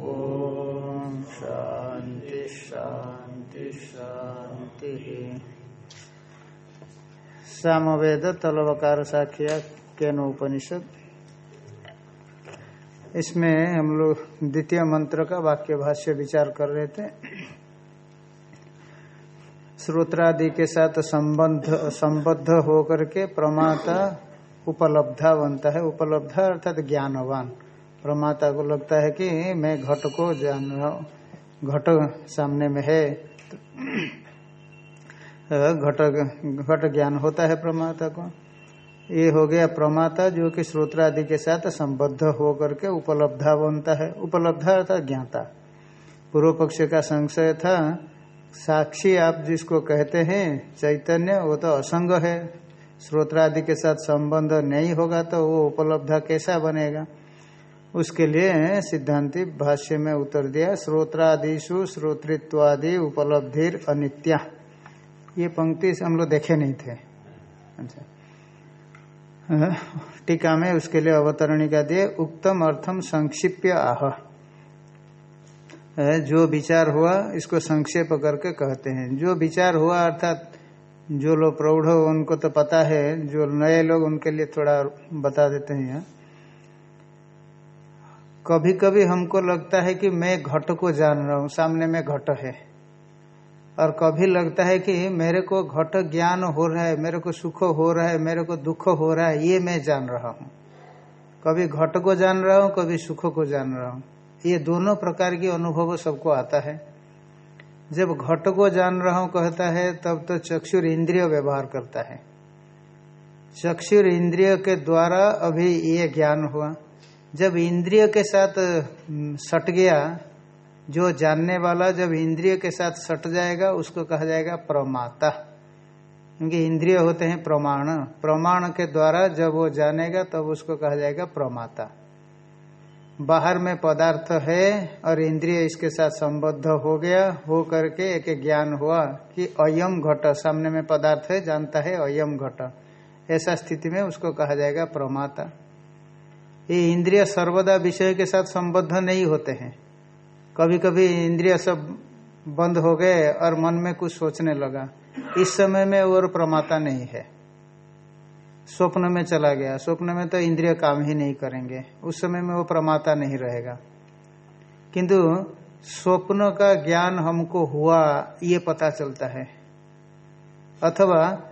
ॐ शान्ति शान्ति शान्तिः सामवेद तलवकार साखिया केन उपनिषद इसमें हम लोग द्वितीय मंत्र का वाक्य भाष्य विचार कर रहे थे। श्रोत्रादि के साथ संबंध, संबद्ध होकर के प्रमाता उपलब्धा बनता है। उपलब्धा अर्थात ज्ञानवान। प्रमाता को लगता है कि मैं घट को जान रहा हूँ। घट सामने में है। घट घट ज्ञान होता है प्रमाता को। ये हो गया प्रमाता जो कि श्रोत्रादि के साथ संबद्ध होकर के उपलब्धा बनता है। उपलब्धा अर्थात ज्ञाता। पूर्व पक्ष का संशय था, साक्षी आप जिसको कहते हैं, चैतन्य, वो तो असंग है। श्रोत्रादि के साथ संबंध नहीं होगा तो वो उपलब्धा कैसा बनेगा? उसके लिए सिद्धांति भाष्य में उत्तर दिया श्रोत्रादिशु श्रोतृत्वादि उपलब्धिर अनित्या। ये पंक्ति हम लोग देखे नहीं थे। अच्छा। टीका में उसके लिए अवतरणिका दिए, उक्तम अर्थम संक्षिप्य आह। जो विचार हुआ, इसको संक्षेप करके कहते हैं। जो विचार हुआ, अर्थात जो लोग प्रौढ़ उनको तो पता है, जो नए लोग, उनके लिए थोड़ा बता देते हैं यहाँ। कभी कभी हमको लगता है कि मैं घट को जान रहा हूँ, सामने में घट है। और कभी लगता है कि मेरे को घट ज्ञान हो रहा है, मेरे को सुख हो रहा है, मेरे को दुख हो रहा है, ये मैं जान रहा हूँ। कभी घट को जान रहा हूँ, कभी सुख को जान रहा हूँ। ये दोनों प्रकार की अनुभव सबको आता है। जब घट को जान रहा हूँ, कहता है, तब तो चक्षुर इंद्रिय व्यवहार करता है। चक्षुर इंद्रिय के द्वारा अभी ये ज्ञान हुआ। जब इंद्रिय के साथ सट गया, जो जानने वाला जब इंद्रिय के साथ सट जाएगा, उसको कहा जाएगा प्रमाता। क्योंकि इंद्रिय होते हैं प्रमाण। प्रमाण के द्वारा जब वो जानेगा, तब तो उसको कहा जाएगा प्रमाता। बाहर में पदार्थ है और इंद्रिय इसके साथ संबद्ध हो गया, हो करके एक ज्ञान हुआ कि अयम घट, सामने में पदार्थ है, जानता है अयम घट। ऐसा स्थिति में उसको कहा जाएगा प्रमाता। ये इंद्रिय सर्वदा विषय के साथ संबद्ध नहीं होते हैं। कभी कभी इंद्रिय सब बंद हो गए और मन में कुछ सोचने लगा। इस समय में और प्रमाता नहीं है। स्वप्न में चला गया। स्वप्न में तो इंद्रिय काम ही नहीं करेंगे। उस समय में वो प्रमाता नहीं रहेगा। किंतु स्वप्न का ज्ञान हमको हुआ, ये पता चलता है। अथवा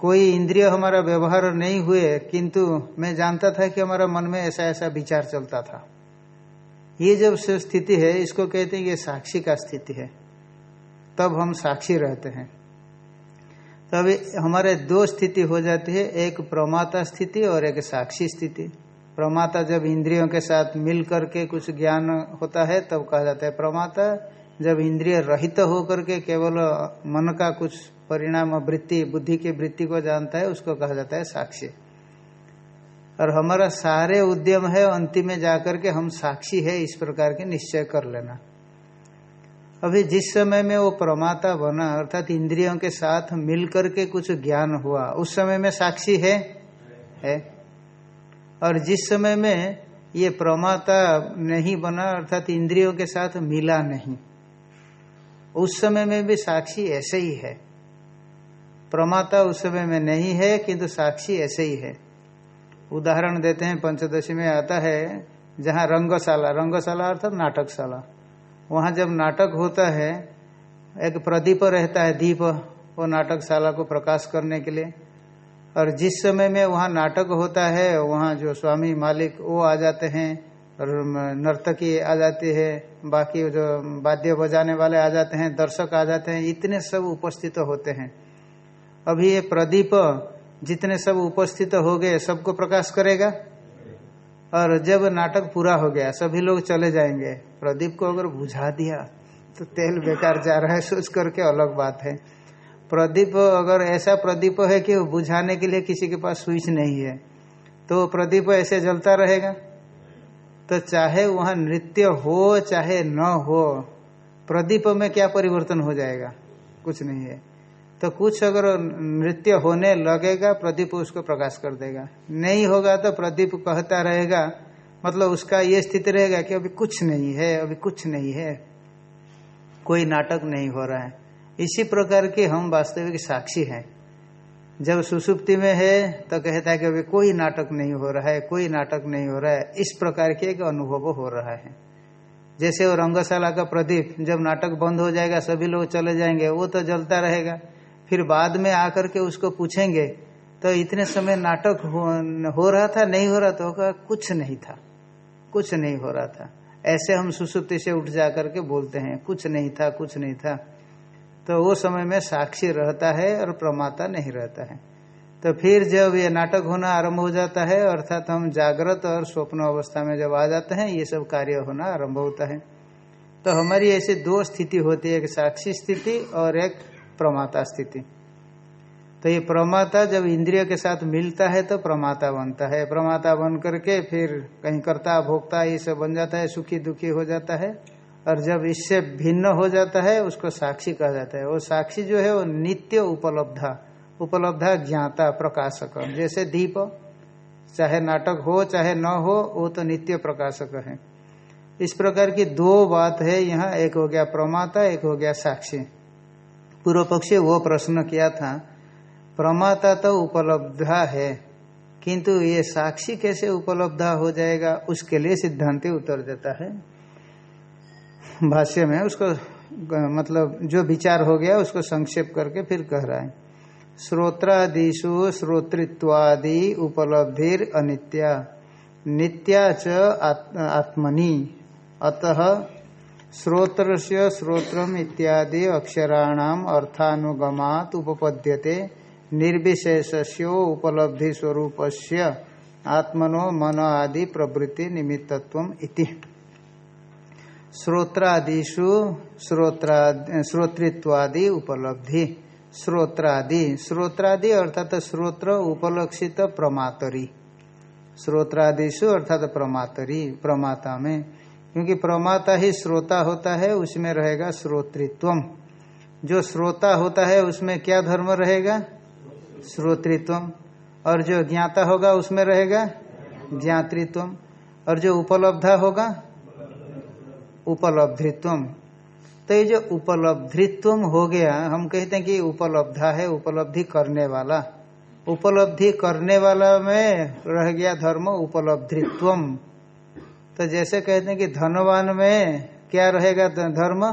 कोई इंद्रिय हमारा व्यवहार नहीं हुए, किंतु मैं जानता था कि हमारा मन में ऐसा ऐसा विचार चलता था। ये जब स्थिति है, इसको कहते हैं कि साक्षी का स्थिति है। तब हम साक्षी रहते हैं। तब हमारे दो स्थिति हो जाती है, एक प्रमाता स्थिति और एक साक्षी स्थिति। प्रमाता जब इंद्रियों के साथ मिल करके कुछ ज्ञान होता है, तब कहा जाता है प्रमाता। जब इंद्रिय रहित होकर के केवल मन का कुछ परिणाम वृत्ति, बुद्धि की वृत्ति को जानता है, उसको कहा जाता है साक्षी। और हमारा सारे उद्यम है, अंतिम में जाकर के हम साक्षी है, इस प्रकार के निश्चय कर लेना। अभी जिस समय में वो प्रमाता बना, अर्थात इंद्रियों के साथ मिलकर के कुछ ज्ञान हुआ, उस समय में साक्षी है? है। और जिस समय में ये प्रमाता नहीं बना, अर्थात इंद्रियों के साथ मिला नहीं, उस समय में भी साक्षी ऐसे ही है। प्रमाता उस समय में नहीं है किंतु साक्षी ऐसे ही है। उदाहरण देते हैं पंचदशी में आता है, जहाँ रंगशाला रंगशाला अर्थात नाटकशाला। वहाँ जब नाटक होता है, एक प्रदीप रहता है, दीप, वो नाटकशाला को प्रकाश करने के लिए। और जिस समय में वहाँ नाटक होता है, वहाँ जो स्वामी मालिक, वो आ जाते हैं, और नर्तकी आ जाती है, बाकी जो वाद्य बजाने वाले आ जाते हैं, दर्शक आ जाते हैं, इतने सब उपस्थित होते हैं। अभी ये प्रदीप जितने सब उपस्थित हो गए, सबको प्रकाश करेगा? और जब नाटक पूरा हो गया, सभी लोग चले जाएँगे। प्रदीप को अगर बुझा दिया तो तेल बेकार जा रहा है, सोच करके अलग बात है। प्रदीप, अगर ऐसा प्रदीप है कि बुझाने के लिए किसी के पास स्विच नहीं है तो प्रदीप ऐसे जलता रहेगा? तो चाहे वहाँ नृत्य हो, चाहे न हो, प्रदीप में क्या परिवर्तन हो जाएगा? कुछ नहीं है। तो कुछ अगर नृत्य होने लगेगा, प्रदीप उसको प्रकाश कर देगा। नहीं होगा तो प्रदीप कहता रहेगा मतलब उसका ये स्थिति रहेगा कि अभी कुछ नहीं है, अभी कुछ नहीं है, कोई नाटक नहीं हो रहा है। इसी प्रकार के हम वास्तविक साक्षी हैं। जब सुसुप्ति में है तो कहता है कि अभी कोई नाटक नहीं हो रहा है, कोई नाटक नहीं हो रहा है। इस प्रकार के एक अनुभव हो रहा है। जैसे वो रंगशाला का प्रदीप, जब नाटक बंद हो जाएगा, सभी लोग चले जाएँगे, वो तो जलता रहेगा। फिर बाद में आकर के उसको पूछेंगे तो इतने समय नाटक हो, हो रहा था नहीं हो रहा? तो होगा कुछ नहीं था कुछ नहीं हो रहा था। ऐसे हम सुसुप्ति से उठ जा करके बोलते हैं कुछ नहीं था कुछ नहीं था। तो वो समय में साक्षी रहता है और प्रमाता नहीं रहता है। तो फिर जब ये नाटक होना आरंभ हो जाता है अर्थात हम जागृत और स्वप्न अवस्था में जब आ जाते हैं ये सब कार्य होना आरंभ होता है। तो हमारी ऐसी दो स्थिति होती है एक साक्षी स्थिति और एक प्रमाता स्थिति। तो ये प्रमाता जब इंद्रिय के साथ मिलता है तो प्रमाता बनता है। प्रमाता बन करके फिर कहीं करता भोगता ये सब बन जाता है, सुखी, दुखी हो जाता है। और जब इससे भिन्न हो जाता है, उसको साक्षी कहा जाता है। वो साक्षी जो है, वो नित्य उपलब्धा उपलब्धा ज्ञाता, प्रकाशक। जैसे दीप, चाहे नाटक हो, चाहे न हो, वो तो नित्य प्रकाशक है। इस प्रकार की दो बात है। यहाँ एक हो गया प्रमाता, एक हो गया साक्षी। पूर्व पक्षी वो प्रश्न किया था, प्रमाता तो उपलब्धा है, किंतु ये साक्षी कैसे उपलब्धा हो जाएगा, उसके लिए सिद्धांत उत्तर देता है। भाष्य में उसको मतलब जो विचार हो गया, उसको संक्षेप करके फिर कह रहा है श्रोत्रादिशु श्रोतृत्वादि उपलब्धिर अनित्या, नित्या च आत्मनि, अतः श्रोत्र से श्रोत्रम इत्यादि अक्षराणाम अर्थानुगमात उपपद्यते। निर्विशेषस्यो उपलब्धि स्वरूप आत्मनो मन आदि प्रवृत्ति निमित्तत्व इति। श्रोत्रादिषु श्रोत्रा श्रोतृत्वादि उपलब्धि। श्रोत्रादि श्रोत्रादि अर्थात श्रोत्र उपलक्षित प्रमातरी। श्रोत्रादिशु अर्थात प्रमातरी, प्रमाता में क्योंकि प्रमाता ही श्रोता होता है, उसमें रहेगा श्रोतृत्व जो श्रोता होता है, उसमें क्या धर्म रहेगा? श्रोतृत्व और जो ज्ञाता होगा, उसमें रहेगा ज्ञातृत्व और जो उपलब्धा होगा उपलब्धित्व तो ये जो उपलब्धित्व हो गया, हम कहते हैं कि उपलब्धा है, उपलब्धि करने वाला। उपलब्धि करने वाला में रह गया धर्म उपलब्धित्व तो जैसे कहते हैं कि धनवान में क्या रहेगा धर्म?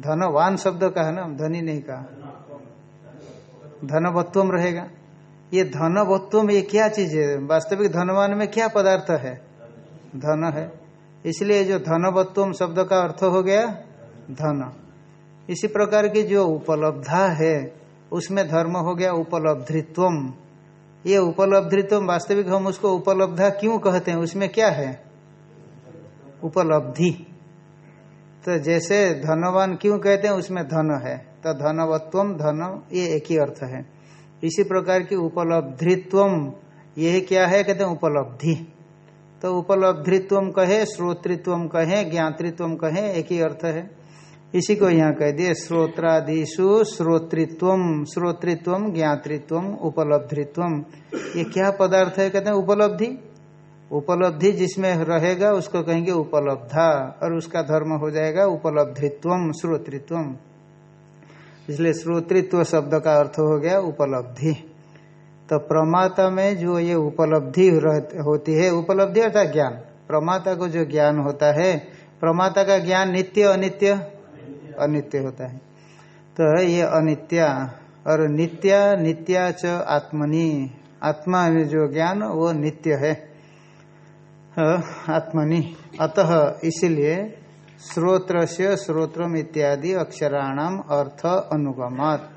धनवान शब्द का है ना धनी नहीं कहा। धनवत्वम रहेगा। ये धनवत्वम ये क्या चीज़ है? वास्तविक धनवान में क्या पदार्थ है? धन है। इसलिए जो धनवत्वम शब्द का अर्थ हो गया धन। इसी प्रकार की जो उपलब्धा है, उसमें धर्म हो गया उपलब्धित्वम। ये उपलब्धित्व वास्तविक हम उसको उपलब्धा क्यों कहते हैं? उसमें क्या है? उपलब्धि। तो जैसे धनवान क्यों कहते हैं? उसमें धन है। तो धनवत्वम, धन, ये एक ही अर्थ है। इसी प्रकार की उपलब्धित्वम, ये क्या है? कहते हैं उपलब्धि। तो उपलब्धित्व कहे श्रोतृत्व कहे ज्ञातृत्व कहे, एक ही अर्थ है। इसी को यहाँ कह दिए श्रोत्रादिशु श्रोतृत्व श्रोतृत्व, ज्ञातृत्व, उपलब्धित्व। ये क्या पदार्थ है कहते हैं? उपलब्धि। उपलब्धि जिसमें रहेगा, उसको कहेंगे उपलब्धा, और उसका धर्म हो जाएगा उपलब्धित्व, श्रोतृत्व। इसलिए श्रोतृत्व शब्द का अर्थ हो गया उपलब्धि। तो प्रमाता में जो ये उपलब्धि होती है, उपलब्धि अर्थात ज्ञान। प्रमाता को जो ज्ञान होता है, प्रमाता का ज्ञान नित्य, अनित्य? अनित्य होता है। तो ये अनित्या और नित्या नित्या च आत्मनि। आत्मा में जो ज्ञान, वो नित्य है। आत्मनि। अतः इसलिए श्रोत्र से श्रोत्रम इत्यादि अक्षराणाम अर्थ अनुगमात।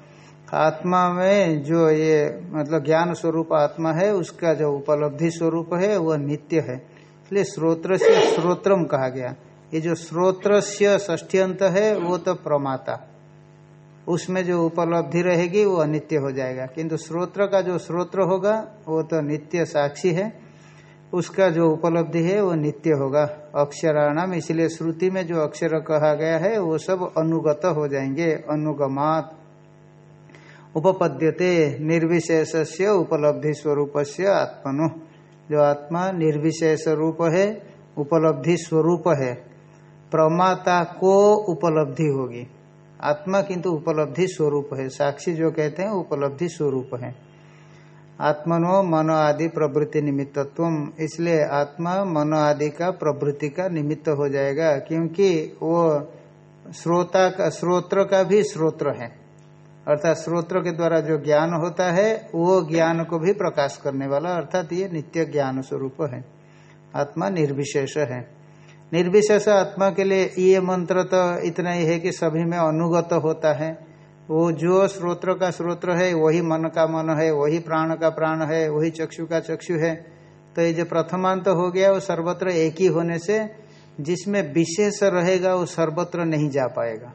आत्मा में जो ये मतलब ज्ञान स्वरूप आत्मा है, उसका जो उपलब्धि स्वरूप है वह नित्य है। इसलिए श्रोत्र से श्रोत्रम कहा गया। ये जो स्रोत्र ष्ठी अंत है, वो तो प्रमाता। उसमें जो उपलब्धि रहेगी, वो अनित्य हो जाएगा। किंतु स्रोत्र का जो स्रोत्र होगा, वो तो नित्य साक्षी है। उसका जो उपलब्धि है, वो नित्य होगा। अक्षराणाम, इसलिए श्रुति में जो अक्षर कहा गया है, वो सब अनुगत हो जाएँगे। अनुगमात उपपद्यते निर्विशेष से उपलब्धि स्वरूप से आत्मनु। जो आत्मा निर्विशेष रूप है, उपलब्धि स्वरूप है। प्रमाता को उपलब्धि होगी। आत्मा किंतु उपलब्धि स्वरूप है। साक्षी जो कहते हैं उपलब्धि स्वरूप है। आत्मनो मनो आदि प्रवृत्ति निमित्तत्व इसलिए आत्मा मनो आदि का प्रवृत्ति का निमित्त हो जाएगा, क्योंकि वो श्रोता का, श्रोत्र का भी श्रोत्र है। अर्थात श्रोत्र के द्वारा जो ज्ञान होता है, वो ज्ञान को भी प्रकाश करने वाला, अर्थात ये नित्य ज्ञान स्वरूप है। आत्मा निर्विशेष है। निर्विशेष आत्मा के लिए ये मंत्र तो इतना ही है कि सभी में अनुगत होता है। वो जो श्रोत्र का श्रोत्र है, वही मन का मन है, वही प्राण का प्राण है, वही चक्षु का चक्षु है। तो ये जो प्रथमांत हो गया, वो सर्वत्र एक ही होने से जिसमें विशेष रहेगा, वो सर्वत्र नहीं जा पाएगा।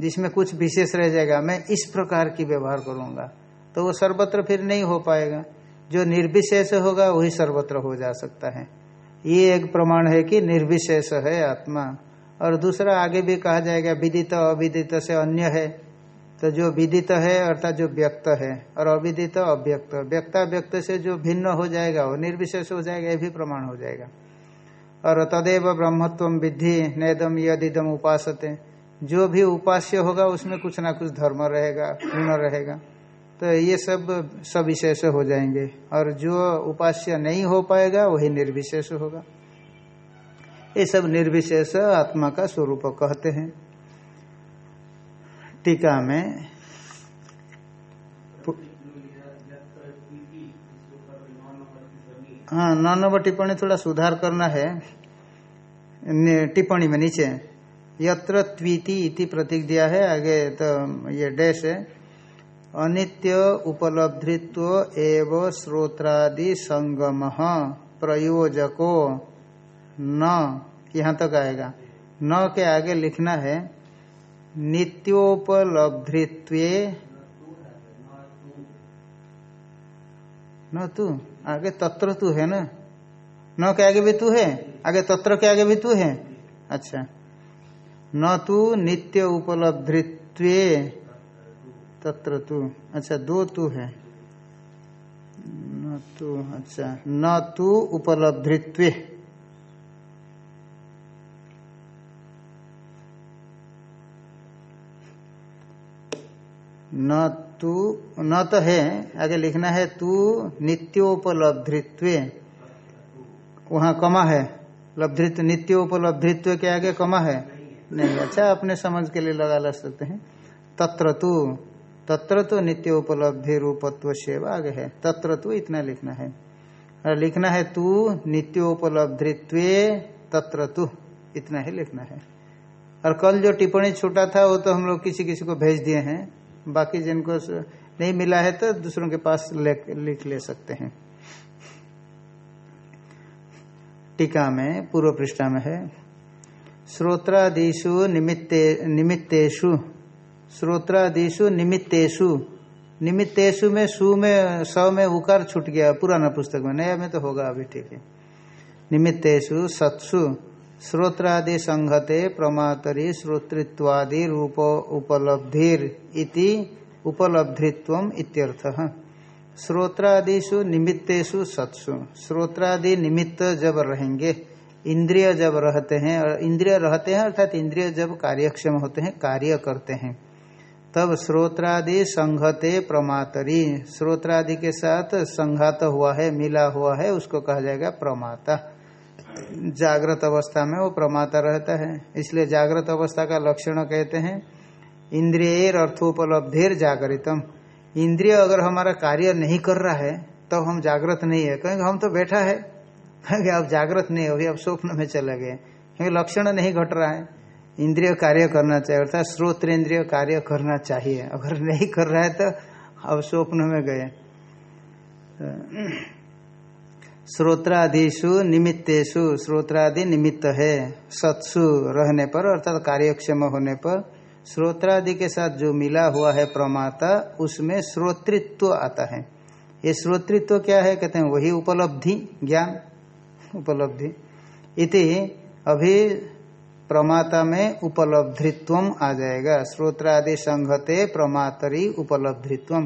जिसमें कुछ विशेष रह जाएगा, मैं इस प्रकार की व्यवहार करूँगा तो वो सर्वत्र फिर नहीं हो पाएगा। जो निर्विशेष होगा, वही सर्वत्र हो जा सकता है। ये एक प्रमाण है कि निर्विशेष है आत्मा। और दूसरा आगे भी कहा जाएगा, विदित अविदित से अन्य है। तो जो विदित है, अर्थात जो व्यक्त है, और अविदित अव्यक्त। व्यक्ता व्यक्त से जो भिन्न हो जाएगा, वो निर्विशेष हो जाएगा, ये भी प्रमाण हो जाएगा। और तदेव ब्रह्मत्व विधि नेदम यदिदम उपासते। जो भी उपास्य होगा, उसमें कुछ ना कुछ धर्म रहेगा, गुण रहेगा। तो ये सब सविशेष हो जाएँगे। और जो उपास्य नहीं हो पाएगा, वही निर्विशेष होगा। ये सब निर्विशेष आत्मा का स्वरूप कहते हैं। टीका में हाँ नौ नंबर टिप्पणी थोड़ा सुधार करना है। टिप्पणी में नीचे, यत्र त्वीति इति प्रतीक दिया है, आगे तो ये डैश है। अनित्य उपलब्धित्व एव श्रोत्रादि संगम, प्रयोजको। न, यहाँ तक आएगा। न के आगे लिखना है, नित्योपलब्धित्व। न तू, आगे तत्र तू है ना? न के आगे भी तू है? आगे तत्र के आगे भी तू है? अच्छा। न तू नित्य उपलब्धित्व तत्र तु अच्छा दो तु है। न तो अच्छा न तो उपलब्धित्व। न तू, न तो है, आगे लिखना है, तू नित्योपलब्धित्व। वहाँ कमा है। लब्धित्व नित्योपलब्धित्व के आगे कमा है। नहीं अच्छा अपने समझ के लिए लगा ला सकते हैं। तत्र तु तत्र तो नित्य उपलब्धि रूपत्व सेव आगे है। तत्र तु इतना लिखना है। और लिखना है तू नित्योपलब्धित्व तत्र तु। इतना ही लिखना है। और कल जो टिप्पणी छूटा था, वो तो हम लोग किसी किसी को भेज दिए हैं। बाकी जिनको नहीं मिला है तो दूसरों के पास लिख ले सकते हैं। टीका में, पूर्व पृष्ठा में है। श्रोत्रादिशु निमित्ते निमित्तेषु। श्रोत्रादिशु निमित्तेषु। निमित्तेषु में सु में, स में उकार छूट गया, पुराना पुस्तक में, नया में तो होगा अभी, ठीक है। निमित्तेषु सत्सु, श्रोत्रादि संघते प्रमातरी श्रोतृत्वादि रूप उपलब्धिर इति उपलब्धित्व इत्यर्थः। श्रोत्रादिशु निमित्तेषु सत्सु, श्रोत्रादि निमित्त जब रहेंगे, इंद्रिय जब रहते हैं और इंद्रिय रहते हैं अर्थात इंद्रिय जब कार्यक्षम होते हैं, कार्य करते हैं। तब श्रोत्रादि संघते प्रमातरी। श्रोत्रादि के साथ संघात हुआ है, मिला हुआ है, उसको कहा जाएगा प्रमाता। जागृत अवस्था में वो प्रमाता रहता है। इसलिए जागृत अवस्था का लक्षण कहते हैं इंद्रिय अर्थोपलब्धिर जागृतम इंद्रिय अगर हमारा कार्य नहीं कर रहा है तो हम जागृत नहीं है। कहेंगे, हम तो बैठा है। कहेंगे अब जागृत नहीं अभी अब स्वप्न में चले गए क्योंकि लक्षण नहीं घट रहा है। इंद्रिय कार्य करना चाहिए, अर्थात स्रोत इंद्रिय कार्य करना चाहिए। अगर नहीं कर रहा है तो अब स्वप्न में गए। श्रोत्रादिशु निमित्तेशु श्रोत्रादि निमित्त है। सत्सु रहने पर, अर्थात कार्यक्षम होने पर, श्रोत्रादि के साथ जो मिला हुआ है प्रमाता, उसमें श्रोतृत्व आता है। ये श्रोतृत्व क्या है? कहते हैं, वही उपलब्धि, ज्ञान, उपलब्धि। इति अभी प्रमाता में उपलब्धित्व आ जाएगा। श्रोत्रादि संघते प्रमातरी उपलब्धित्व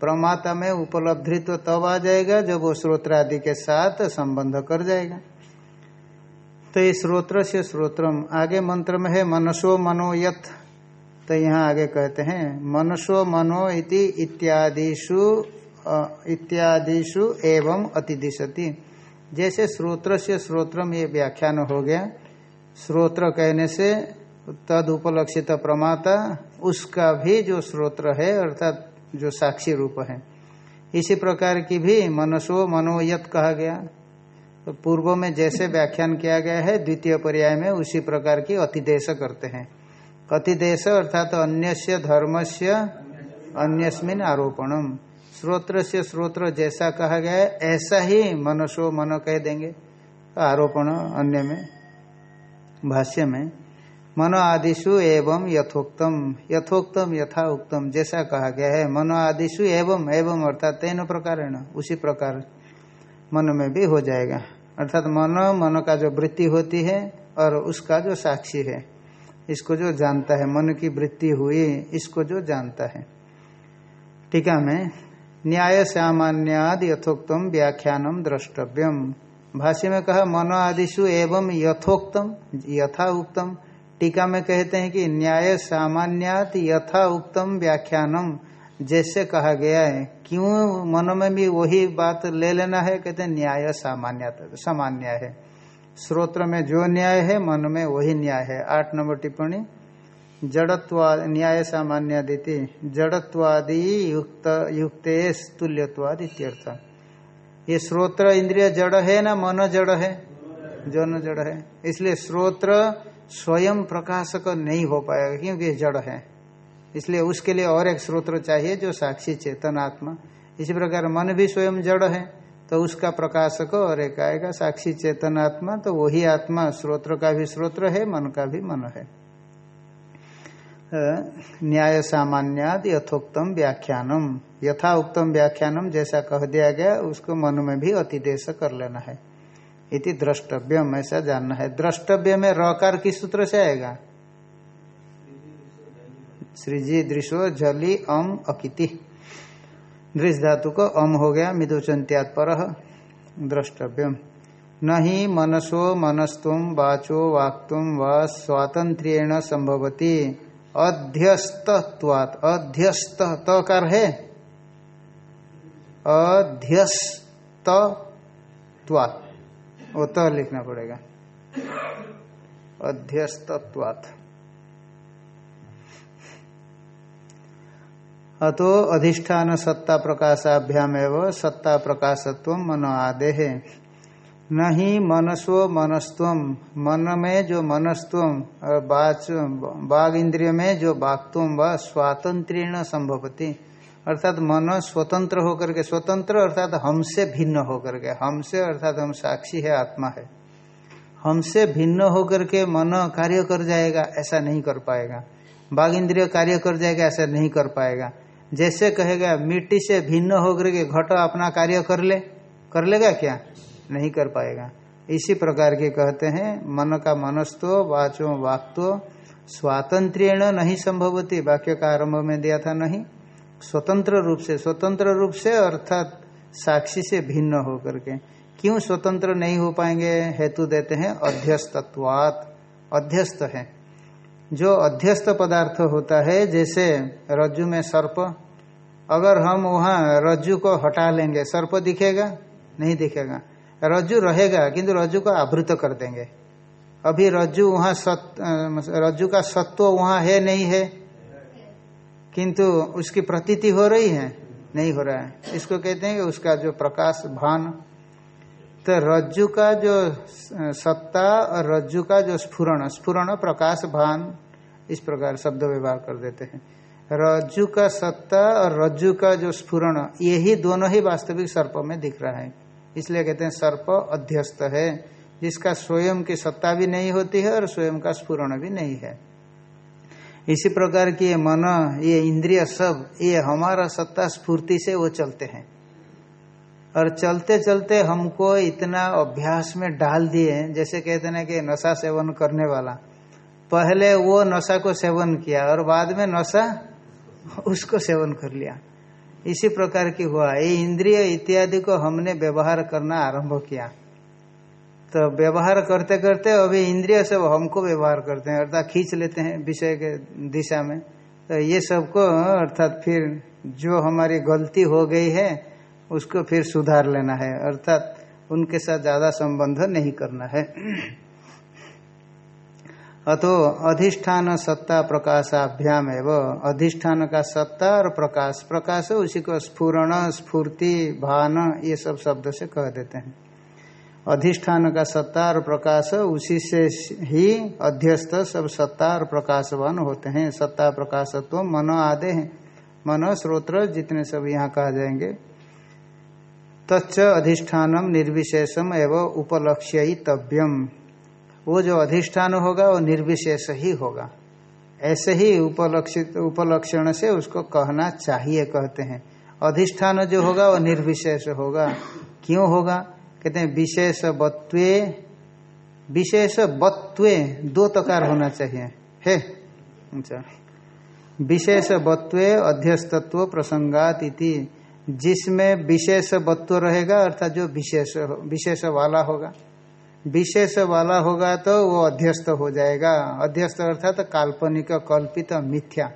प्रमाता में उपलब्धित्व तब आ जाएगा जब वो श्रोत्रादि के साथ संबंध कर जाएगा। तो ये श्रोत्र से श्रोत्रम। आगे मंत्र में है, मनसो मनोयत तो यहाँ आगे कहते हैं, मनसो मनो इति इत्यादिशु इत्यादिशु एवं अतिदिशति। जैसे श्रोत्र से श्रोत्रम ये व्याख्यान हो गया श्रोत्र कहने से तद उपलक्षित प्रमाता, उसका भी जो श्रोत्र है, अर्थात जो साक्षी रूप है। इसी प्रकार की भी मनसो मनोयत कहा गया। तो पूर्व में जैसे व्याख्यान किया गया है, द्वितीय पर्याय में उसी प्रकार की अतिदेश करते हैं। अतिदेश अर्थात अन्य धर्म से अन्यस्मिन आरोपणम। श्रोत्र से श्रोत्र जैसा कहा गया है, ऐसा ही मनसो मनो कह देंगे। आरोपण अन्य में। भाष्य में, मनो आदिशु एवं यथोक्तम यथोक्तम यथा उक्तम, जैसा कहा गया है, मनो आदिशु एवं एवं अर्थात तेन प्रकार उसी प्रकार मन में भी हो जाएगा। अर्थात मनो, मन का जो वृत्ति होती है और उसका जो साक्षी है, इसको जो जानता है, मन की वृत्ति हुई, इसको जो जानता है। टीका में, न्याय सामान्याद यथोक्तम व्याख्यानम द्रष्टव्यम। भाष्य में कहा मनो आदिशु एवं यथोक्तम यथा उक्तम टीका में कहते हैं कि न्याय सामान्यात यथा उक्तम व्याख्यानम, जैसे कहा गया है। क्यों मन में भी वही बात ले लेना है? कहते हैं, न्याय सामान्य सामान्य है। श्रोत्र में जो न्याय है, मन में वही न्याय है। आठ नंबर टिप्पणी, जड़त्वा, न्याय सामान्य देती जड़त्वादि युक्त युक्ते तुल्यत्वाद इत्यर्थ ये श्रोत्र इंद्रिय जड़ है ना मन जड़ है? जन जड़ है। इसलिए श्रोत्र स्वयं प्रकाशक नहीं हो पाएगा क्योंकि जड़ है। इसलिए उसके लिए और एक स्रोत्र चाहिए जो साक्षी चेतन आत्मा इसी प्रकार मन भी स्वयं जड़ है तो उसका प्रकाशक और एक आएगा साक्षी चेतन आत्मा तो वही आत्मा स्रोत्र का भी स्रोत्र है, मन का भी मन है। न्याय सामान्याद यथोक्तम व्याख्यानम। यथा उत्तम व्याख्यानम जैसा कह दिया गया, उसको मन में भी अतिदेश कर लेना है। इति द्रष्टव्यम, ऐसा जानना है। द्रष्टव्य में रकार किस सूत्र से आएगा? श्रीजी दृशो जली अम अकिति। दृश धातु को अम हो गया मिदुचंत्यात पर। द्रष्टव्यम। नहीं मनसो मनस्तुम वाचो वाक्तुम व स्वातंत्र्येण संभवती। अध्यस्तत्वात्। अध्यस्त तकार है। अध्यस्तत्वात्। वो तो लिखना पड़ेगा। अध्यस्तत्वात्। अतो अधिष्ठान सत्ता प्रकाशाभ्याम सत्ता प्रकाशत्व मनो आदे है ही मनस्व मनस्व मन में जो मनस्व और बाघ इंद्रिय में जो बाघत्व व स्वातंत्रण संभवती अर्थात मन स्वतंत्र होकर के, स्वतंत्र अर्थात हमसे भिन्न होकर के, हमसे अर्थात हम साक्षी है, आत्मा है। हमसे भिन्न होकर के मन कार्य कर जाएगा, ऐसा नहीं कर पाएगा। बाघ इंद्रिय कार्य कर जाएगा, ऐसा नहीं कर पाएगा। जैसे कहेगा, मिट्टी से भिन्न होकर के घट अपना कार्य कर ले, कर लेगा क्या? नहीं कर पाएगा। इसी प्रकार के कहते हैं, मन का मनस्तो वाचो वाक्तो स्वातंत्रण नहीं संभवती। वाक्य का आरंभ में दिया था नहीं। स्वतंत्र रूप से, स्वतंत्र रूप से अर्थात साक्षी से भिन्न होकर के। क्यों स्वतंत्र नहीं हो पाएँगे? हेतु देते हैं अध्यस्तत्वात। अध्यस्त है। जो अध्यस्त पदार्थ होता है, जैसे रज्जु में सर्प, अगर हम वहाँ रज्जु को हटा लेंगे, सर्प दिखेगा? नहीं दिखेगा। रज्जु रहेगा, किंतु रज्जु को आवृत कर देंगे। अभी रज्जु वहाँ सत रज्जु का सत्व वहाँ है, नहीं है? किंतु उसकी प्रतीति हो रही है, नहीं हो रहा है। इसको कहते हैं कि उसका जो प्रकाश भान तो रज्जु का जो सत्ता और रज्जु का जो स्फुरण स्फुरण प्रकाश भान, इस प्रकार शब्द व्यवहार कर देते हैं। रज्जु का सत्ता और रज्जु का जो स्फुरण यही दोनों ही वास्तविक सर्प में दिख रहा है। इसलिए कहते हैं सर्प अध्यस्त है, जिसका स्वयं की सत्ता भी नहीं होती है और स्वयं का स्फुरण भी नहीं है। इसी प्रकार की ये मन, ये इंद्रिय सब, ये हमारा सत्ता स्फूर्ति से वो चलते हैं। और चलते चलते हमको इतना अभ्यास में डाल दिए, जैसे कहते ना कि नशा सेवन करने वाला। पहले वो नशा को सेवन किया और बाद में नशा उसको सेवन कर लिया। इसी प्रकार की हुआ। ये इंद्रिय इत्यादि को हमने व्यवहार करना आरंभ किया। तो व्यवहार करते करते अभी इंद्रिय सब हमको व्यवहार करते हैं, अर्थात खींच लेते हैं विषय के दिशा में। तो ये सबको, अर्थात फिर जो हमारी गलती हो गई है, उसको फिर सुधार लेना है, अर्थात उनके साथ ज़्यादा संबंध नहीं करना है। अतो अधिष्ठान सत्ता प्रकाशाभ्याम एवं अधिष्ठान का सत्ता और प्रकाश। प्रकाश उसी को स्फुरण, स्फूर्ति, भान, ये सब शब्द से कह देते हैं। अधिष्ठान का सत्ता और प्रकाश, उसी से ही अध्यस्त सब सत्ता और प्रकाशवान होते हैं। सत्ता प्रकाशत्व तो मनो आदे हैं। मनो स्रोत्र जितने सब यहाँ कहा जाएँगे। तच्च अधिष्ठानम निर्विशेषम एवं उपलक्ष्य तव्यम वो जो अधिष्ठान होगा, वो निर्विशेष ही होगा। ऐसे ही उपलक्षित, उपलक्षण से उसको कहना चाहिए, कहते हैं। अधिष्ठान जो होगा, वो निर्विशेष होगा। क्यों होगा? कहते हैं विशेष बत्वे विशेष बत्वे दो तकार होना चाहिए। हे अच्छा। विशेष बत्वे अध्यस्तत्व प्रसंगात इति, जिसमें विशेष बत्व रहेगा, अर्थात जो विशेष विशेष वाला होगा। विशेष वाला होगा तो वो अध्यस्त हो जाएगा। अध्यस्त अर्थात तो काल्पनिक, कल्पित, मिथ्या।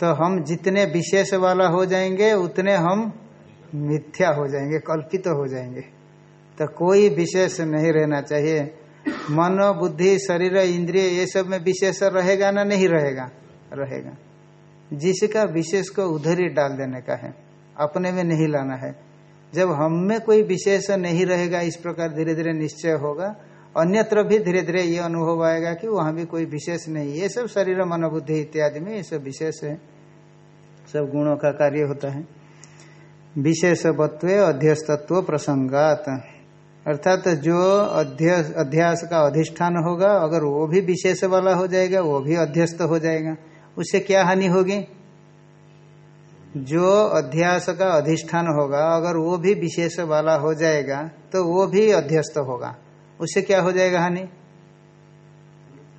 तो हम जितने विशेष वाला हो जाएँगे, उतने हम मिथ्या हो जाएँगे, कल्पित हो जाएँगे। तो कोई विशेष नहीं रहना चाहिए। मन, बुद्धि, शरीर, इंद्रिय, ये सब में विशेष रहेगा ना नहीं रहेगा? रहेगा। जिसका विशेष को उधर ही डाल देने का है। अपने में नहीं लाना है। जब हम में कोई विशेष नहीं रहेगा, इस प्रकार धीरे धीरे निश्चय होगा, अन्यत्र भी धीरे धीरे ये अनुभव आएगा कि वहाँ भी कोई विशेष नहीं। ये सब शरीर, मनोबुद्धि इत्यादि में ये सब विशेष है। सब गुणों का कार्य होता है। विशेष बत्व अध्यस्तत्व, प्रसंगात। अर्थात जो अध्यास का अधिष्ठान होगा, अगर वो भी विशेष वाला हो जाएगा, वो भी अध्यस्त हो जाएगा। उससे क्या हानि होगी? जो अध्यास का अधिष्ठान होगा, अगर वो भी विशेष वाला हो जाएगा तो वो भी अध्यस्त होगा। उससे क्या हो जाएगा हानि?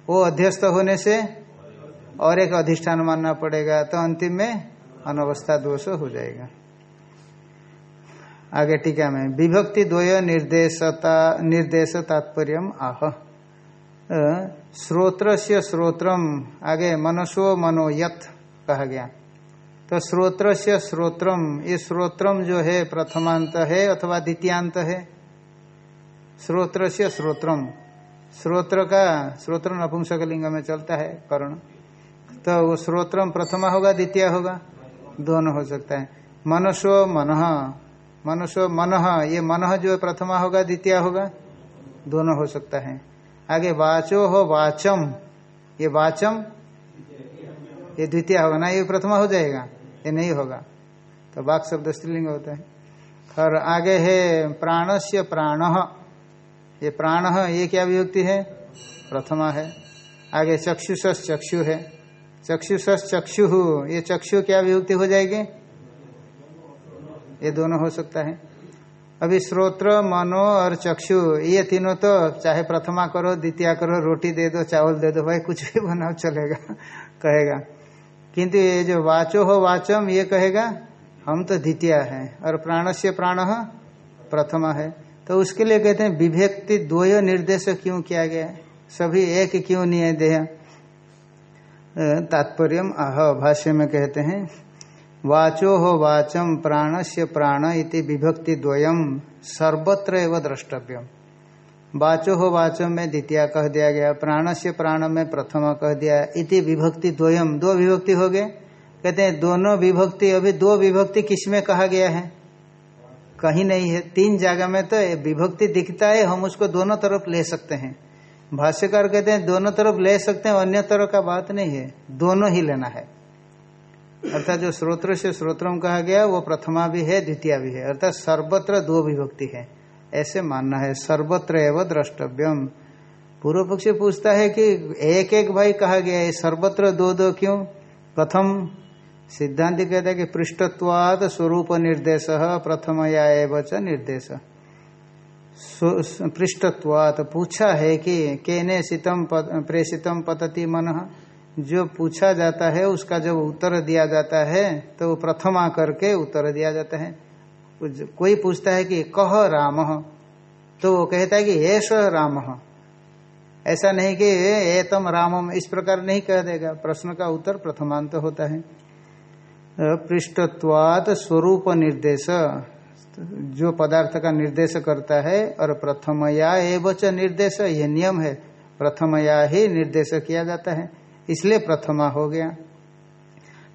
वो अध्यस्त होने से और एक अधिष्ठान मानना पड़ेगा तो अंतिम में अनवस्था दोष हो जाएगा। आगे टीका में विभक्ति द्वय निर्देशता, निर्देश तात्पर्य आह। श्रोत्र से श्रोत्रम, आगे मनसो मनोयत कहा गया। तो श्रोत्र से श्रोत्रम, ये श्रोत्रम जो है प्रथमांत है अथवा द्वितीयांत है? श्रोत्र से श्रोत्र का, श्रोत्र नपुंसक लिंग में चलता है कर्ण। तो वो श्रोत्रम प्रथमा होगा, द्वितीय होगा? दोनों हो सकता है। मनसो मन। मनुष्य मन, ये मन जो प्रथमा होगा, द्वितीय होगा, दोनों हो सकता है। आगे वाचो हो वाचम, ये वाचम, ये द्वितीय होगा ना, ये प्रथमा हो जाएगा, ये नहीं होगा। तो वाक शब्द स्त्रीलिंग होता है। और आगे है प्राणस्य प्राण, ये प्राण, ये क्या विभक्ति है? प्रथमा है। आगे चक्षुष चक्षु है। चक्षुष चक्षु ये चक्षु क्या विभक्ति हो जाएगी? ये दोनों हो सकता है। अभी श्रोत्र, मनो और चक्षु, ये तीनों तो चाहे प्रथमा करो, द्वितीय करो, रोटी दे दो, चावल दे दो, भाई कुछ भी बनाओ, चलेगा, कहेगा। किंतु ये जो वाचो हो वाचम, ये कहेगा, हम तो द्वितीय है और प्राण से प्राण प्रथमा है। तो उसके लिए कहते हैं, विभक्ति द्वय निर्देश क्यों किया गया सभी एक क्यों नहीं है देह? तात्पर्य आह भाष्य में कहते हैं वाचो हो वाचम प्राण से प्राण इति विभक्ति द्वयम सर्वत्र एवं द्रष्टव्यम। वाचो हो वाचो में द्वितीय कह दिया गया प्राण से प्राण में प्रथम कह दिया, इति विभक्ति द्वयम दो विभक्ति हो गए? कहते हैं, दोनों विभक्ति, अभी दो विभक्ति किसमें कहा गया है? कहीं नहीं है। तीन जगह में तो विभक्ति दिखता है, हम उसको दोनों तरफ़ ले सकते हैं। भाष्यकार कहते हैं, दोनों तरफ़ ले सकते हैं, अन्य तरह का बात नहीं है। दोनों ही लेना है। अर्थात जो श्रोत्र से श्रोत्रम कहा गया, वो प्रथमा भी है, द्वितीय भी है। अर्थात सर्वत्र दो विभक्ति है। ऐसे मानना है, सर्वत्र एवं द्रष्टव्यम। पूर्व पक्ष पूछता है कि एक एक भाई कहा गया है, सर्वत्र दो दो क्यों? प्रथम सिद्धांत कहता है कि पृष्ठत्वाद स्वरूप निर्देश, प्रथम या एवं निर्देश। पृष्ठत्वात पूछा है कि केने सितम प्रेषितम पतति मन? जो पूछा जाता है, उसका जब उत्तर दिया जाता है तो प्रथमा करके उत्तर दिया जाता है। कोई पूछता है कि कह राम तो वो कहता है कि ऐश राम। ऐसा नहीं कि एतम रामम, इस प्रकार नहीं कह देगा। प्रश्न का उत्तर प्रथमांत होता है। पृष्ठत्वात स्वरूप निर्देश। जो पदार्थ का निर्देश करता है, और प्रथमया एवं निर्देश, यह नियम है। प्रथमया ही निर्देश किया जाता है। इसलिए प्रथमा हो गया।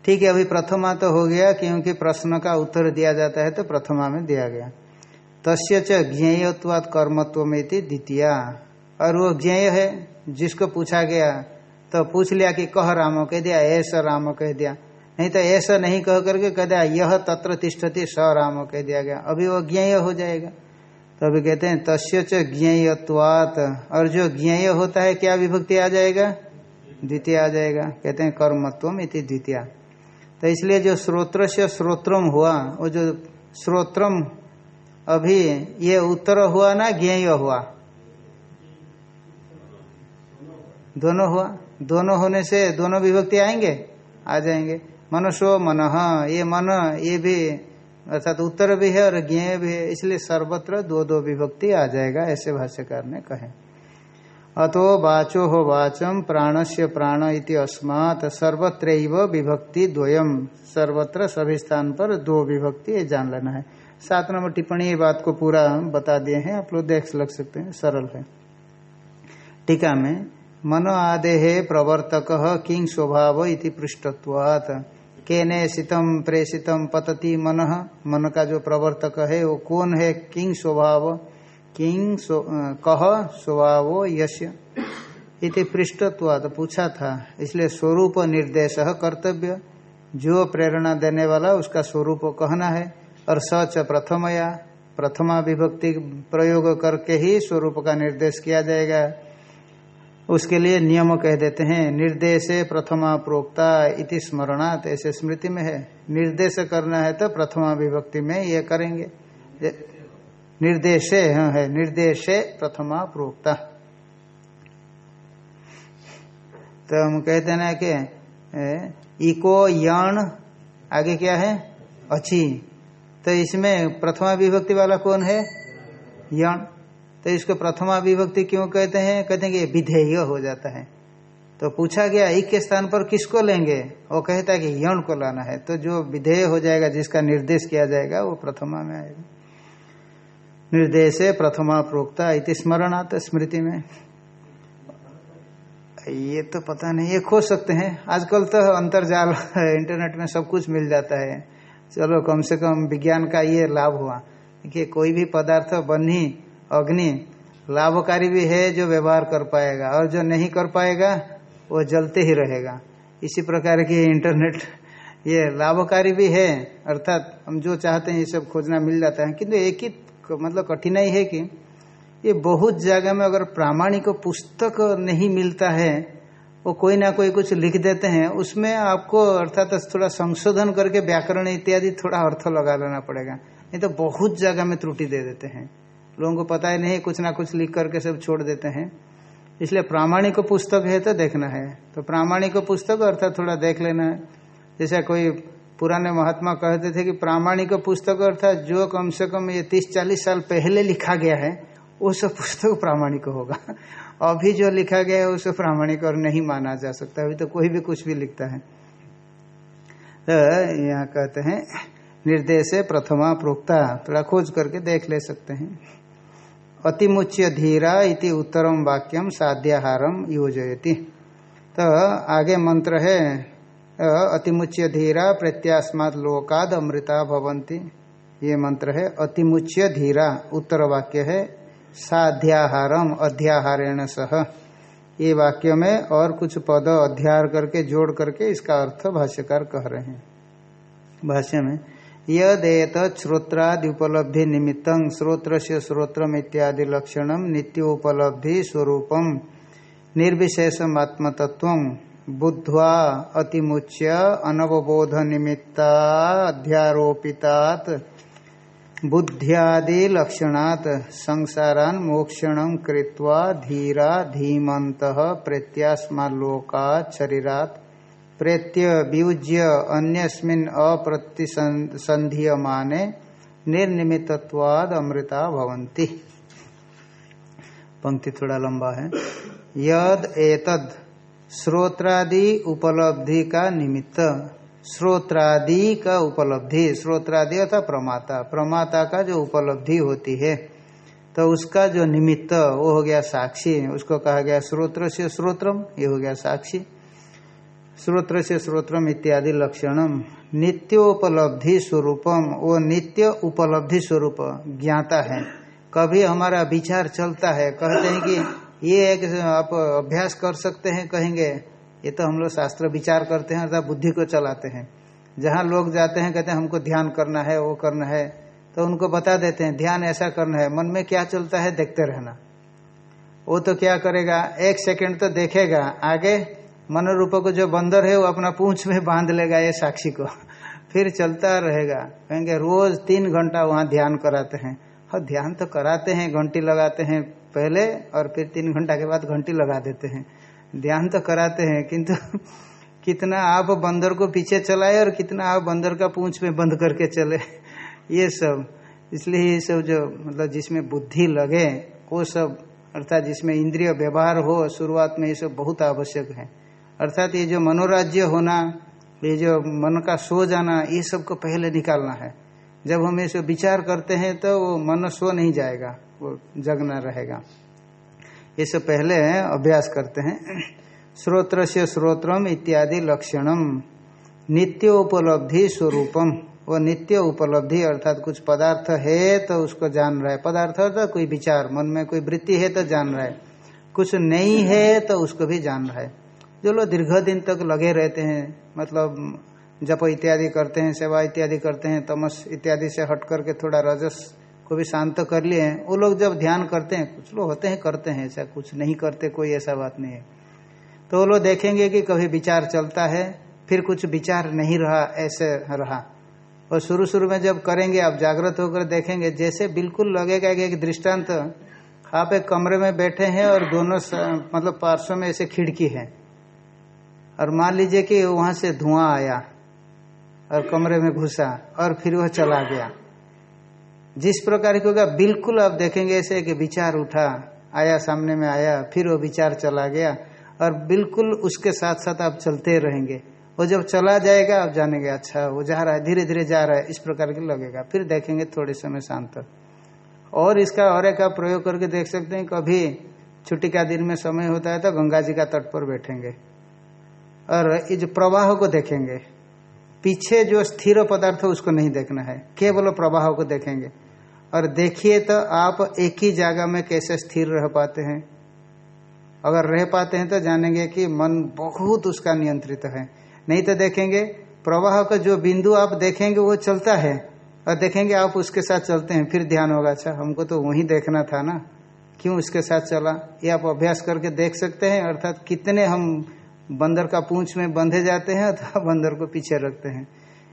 ठीक है, अभी प्रथमा तो हो गया, क्योंकि प्रश्न का उत्तर दिया जाता है तो प्रथमा में दिया गया। तस्य ज्ञेयत्वाद कर्मत्व द्वितीय। और वो ज्ञेय है, जिसको पूछा गया तो पूछ लिया कि कह रामो, कह दिया ऐसा रामो, कह दिया। नहीं तो ऐसा नहीं कह करके कह दिया, यह तत्र तिष्ठति स राम, कह दिया गया। अभी वो ज्ञेय हो जाएगा। तो अभी कहते हैं, तस्य ज्ञेयत्वात। और जो ज्ञेय होता है, क्या विभक्ति आ जाएगा? द्वितीय आ जाएगा। कहते हैं कर्मत्व इति द्वितीय। तो इसलिए जो श्रोत्र से श्रोत्रम हुआ, वो जो श्रोत्रम अभी ये उत्तर हुआ ना, ज्ञेय हुआ? दोनों हुआ। दोनों होने से दोनों विभक्ति आएँगे? आ जाएँगे। मनुष्यो मन, ये मन, ये भी, अर्थात उत्तर भी है और ज्ञेय भी है। इसलिए सर्वत्र दो दो विभक्ति आ जाएगा, ऐसे भाष्यकार ने कहे। अतो वाचो हो वाचम प्राण से प्राण इति अस्मात् सर्वत्र विभक्ति द्वयम। सर्वत्र सभी स्थान पर दो विभक्ति, ये जान लेना है। सात नंबर टिप्पणी, ये बात को पूरा बता दिए हैं। आप लोग देख लग सकते हैं, सरल है। टीका में, मनो आदेहे प्रवर्तक किंग स्वभाव इति पृष्ठत्वात्। केने सितम प्रेषितम पतति मन। मन का जो प्रवर्तक है, वो कौन है किंग स्वभाव? किंग कह स्वभाव यश इति पृष्ठत्वाद पूछा था। इसलिए स्वरूप निर्देश कर्तव्य। जो प्रेरणा देने वाला, उसका स्वरूप कहना है। और सच प्रथमया प्रथमा विभक्ति प्रयोग करके ही स्वरूप का निर्देश किया जाएगा। उसके लिए नियम कह देते हैं, निर्देशे प्रथमा प्रोक्ता इति स्मरणात, ऐसे स्मृति में है। निर्देश करना है तो प्रथमा विभक्ति में ये करेंगे। निर्देशे हाँ है, निर्देशे प्रथमा प्रोक्ता। तो हम कहते ना कि इको यण, आगे क्या है? अच्छी तो इसमें प्रथमा विभक्ति वाला कौन है? यण। तो इसको प्रथमा विभक्ति क्यों कहते हैं? कहते हैं कि विधेय हो जाता है। तो पूछा गया, एक के स्थान पर किसको लेंगे? वो कहता है कि यण को लाना है। तो जो विधेय हो जाएगा, जिसका निर्देश किया जाएगा, वो प्रथमा में आएगा। निर्देश प्रथमा प्रोक्ता इति स्मरणात स्मृति में। ये तो पता नहीं, ये खोज सकते हैं। आजकल तो अंतरजाल इंटरनेट में सब कुछ मिल जाता है। चलो, कम से कम विज्ञान का ये लाभ हुआ। देखिए, कोई भी पदार्थ बनी अग्नि, लाभकारी भी है जो व्यवहार कर पाएगा, और जो नहीं कर पाएगा, वो जलते ही रहेगा। इसी प्रकार की इंटरनेट ये लाभकारी भी है। अर्थात हम जो चाहते हैं, ये सब खोजना मिल जाता है। किंतु एक ही मतलब कठिनाई है कि ये बहुत जगह में अगर प्रामाणिक पुस्तक नहीं मिलता है, वो कोई ना कोई कुछ लिख देते हैं, उसमें आपको अर्थात थोड़ा संशोधन करके व्याकरण इत्यादि थोड़ा अर्थ लगा लेना पड़ेगा। नहीं तो बहुत जगह में त्रुटि दे देते हैं। लोगों को पता ही नहीं, कुछ ना कुछ लिख करके सब छोड़ देते हैं। इसलिए प्रामाणिक पुस्तक है तो देखना है। तो प्रामाणिक पुस्तक अर्थात थोड़ा देख लेना है। जैसा कोई पुराने महात्मा कहते थे कि प्रामाणिक पुस्तक अर्थात जो कम से कम ये तीस चालीस साल पहले लिखा गया है वो सब पुस्तक प्रामाणिक होगा। अभी जो लिखा गया है, उसे प्रामाणिक और नहीं माना जा सकता। अभी तो कोई भी कुछ भी लिखता है। तो यहाँ कहते हैं, निर्देश प्रथमा प्रोक्ता। थोड़ा खोज करके देख ले सकते हैं। अतिमुच्य धीरा इति उत्तरम वाक्यम साध्याहारम योजयति। तो आगे मंत्र है अतिमुच्य धीरा प्रत्यास्मात लोकाद अमृता भवंती ये मंत्र है, अतिमुच्य धीरा, उत्तर वाक्य है, साध्याहारम, अध्याहारेण सह। ये वाक्य में और कुछ पद अध्यार करके, जोड़ करके इसका अर्थ भाष्यकार कह रहे हैं। भाष्य में, यदेत श्रोत्रादि उपलब्धि निमित्त श्रोत्र से श्रोत्रम इत्यादि लक्षण नित्योपलब्धि स्वरूपम निर्विशेषमात्मतत्व बुद्ध्वा अतिमुच्य अनवबोध निमित्ताध्यारोपितात् बुद्ध्यादि लक्षणात् संसारान मोक्षण कृत्वा धीरा धीमंत प्रत्यास्मालोकात् शरीरात् प्रेत्य वियुज्य अन्यस्मिन् अप्रतिसंधीयमाने निर्निमित्वाद अमृता भवंती पंक्ति थोड़ा लंबा है। यद एतद श्रोत्रादि उपलब्धि का निमित्त। श्रोत्रादि का उपलब्धि, श्रोत्रादि अर्थात प्रमाता। प्रमाता का जो उपलब्धि होती है तो उसका जो निमित्त, वो हो गया साक्षी। उसको कहा गया श्रोत्र से श्रोत्रम, ये हो गया साक्षी। श्रोत्र से श्रोत्रम इत्यादि लक्षणम। नित्योपलब्धि स्वरूपम, वो नित्य उपलब्धि स्वरूप ज्ञाता है। कभी हमारा विचार चलता है, कहते हैं कि ये एक आप अभ्यास कर सकते हैं कहेंगे, ये तो हम लोग शास्त्र विचार करते हैं, अर्थात बुद्धि को चलाते हैं। जहाँ लोग जाते हैं, कहते हैं, हमको ध्यान करना है, वो करना है तो उनको बता देते हैं, ध्यान ऐसा करना है, मन में क्या चलता है देखते रहना। वो तो क्या करेगा, एक सेकंड तो देखेगा, आगे मनोरूप को जो बंदर है, वो अपना पूंछ में बाँध लेगा ये साक्षी को। फिर चलता रहेगा, कहेंगे, रोज तीन घंटा वहाँ ध्यान कराते हैं। और ध्यान तो कराते हैं, घंटी लगाते हैं पहले और फिर तीन घंटा के बाद घंटी लगा देते हैं। ध्यान तो कराते हैं, किंतु कितना आप बंदर को पीछे चलाए और कितना आप बंदर का पूंछ में बंद करके चले। ये सब। इसलिए ये सब जो मतलब जिसमें बुद्धि लगे, वो सब, अर्थात जिसमें इंद्रिय व्यवहार हो, शुरुआत में ये सब बहुत आवश्यक है। अर्थात ये जो मनोराज्य होना, ये जो मन का सो जाना, ये सबको पहले निकालना है। जब हम इसे विचार करते हैं तो वो मन सो नहीं जाएगा, वो जगना रहेगा। सब पहले अभ्यास करते हैं। श्रोत्र से श्रोत्रम इत्यादि लक्षणम। नित्य उपलब्धि स्वरूपम। वो नित्य उपलब्धि अर्थात कुछ पदार्थ है तो उसको जान रहा है। पदार्थ अर्थात कोई विचार, मन में कोई वृत्ति है तो जान रहा है। कुछ नहीं है तो उसको भी जान रहा है। जो लोग दीर्घ दिन तक लगे रहते हैं मतलब जप इत्यादि करते हैं, सेवा इत्यादि करते हैं, तमस इत्यादि से हट करके थोड़ा रजस को भी शांत कर लिए हैं। वो लोग जब ध्यान करते हैं, कुछ लोग होते हैं, करते हैं, ऐसा कुछ नहीं करते, कोई ऐसा बात नहीं है। तो वो लोग देखेंगे कि कभी विचार चलता है, फिर कुछ विचार नहीं रहा, ऐसे रहा। और शुरू शुरू में जब करेंगे, आप जागृत होकर देखेंगे, जैसे बिल्कुल लगेगा कि एक दृष्टांत आप एक कमरे में बैठे हैं और दोनों मतलब पार्श्व में ऐसे खिड़की है। और मान लीजिए कि वहाँ से धुआँ आया। और कमरे में घुसा और फिर वह चला गया। जिस प्रकार की होगा, बिल्कुल आप देखेंगे ऐसे कि विचार उठा, आया, सामने में आया, फिर वो विचार चला गया और बिल्कुल उसके साथ साथ आप चलते रहेंगे। वो जब चला जाएगा, आप जानेंगे अच्छा वो जा रहा है धीरे धीरे जा रहा है, इस प्रकार के लगेगा। फिर देखेंगे थोड़े समय शांत। और इसका और एक आप प्रयोग करके देख सकते हैं, कभी छुट्टी का दिन में समय होता है तो गंगा जी का तट पर बैठेंगे। और ये जो प्रवाह को देखेंगे पीछे जो स्थिर पदार्थ उसको नहीं देखना है। केवल प्रवाह को देखेंगे। और देखिए तो आप एक ही जगह में कैसे स्थिर रह पाते हैं। अगर रह पाते हैं तो जानेंगे कि मन बहुत उसका नियंत्रित है। नहीं तो देखेंगे, प्रवाह का जो बिंदु आप देखेंगे, वो चलता है। और देखेंगे आप उसके साथ चलते हैं। फिर ध्यान होगा अच्छा हमको तो वही देखना था ना। क्यों उसके साथ चला? ये आप अभ्यास करके देख सकते हैं, अर्थात कितने हम बंदर का पूंछ में बंधे जाते हैं अथवा बंदर को पीछे रखते हैं।